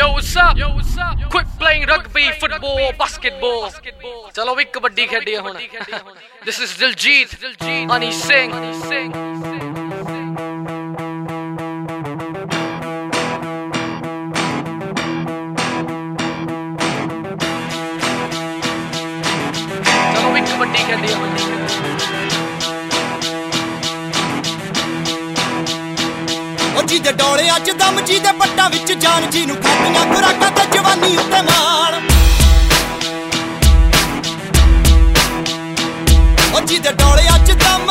Yo, what's up? Yo, what's up? Quit playing rugby, football, basketball. चलो भी कबड्डी खेलिए होना. This is Diljit, Ani Singh. चलो भी कबड्डी खेलिए होना. ਉਹ ਜਿਹਦੇ ਡੋਲਿਆਂ ਅੱਜ ਦਮ ਜੀ ਦੇ ਪੱਟਾਂ ਵਿੱਚ ਜਾਨ ਜੀ ਨੂੰ ਖਾਦੀਆਂ ਖੁਰਾਕਾਂ ਤੇ ਜਵਾਨੀ ਉੱਤੇ ਮਾਣ ਉਹ ਜਿਹਦੇ ਡੋਲਿਆਂ 'ਚ ਦਮ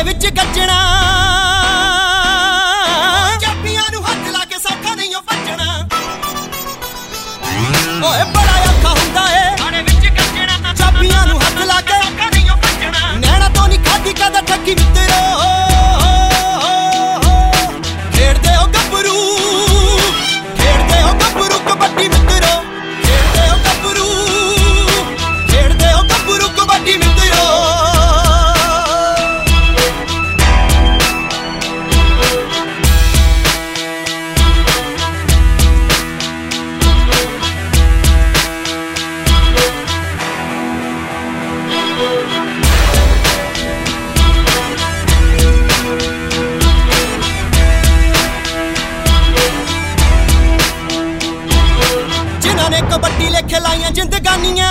ਦੇ ਵਿੱਚ ਗੱਜਣਾ ਚਾਬੀਆਂ ਨੂੰ ਹੱਥ ਲਾ ਕੇ ਸਾਥਾ ਨਹੀਂ ਬਚਣਾ ਓਏ ਨੇ ਕਬੱਡੀ ਲੈ ਖਿਲਾਈਆਂ ਜਿੰਦਗਾਨੀਆਂ।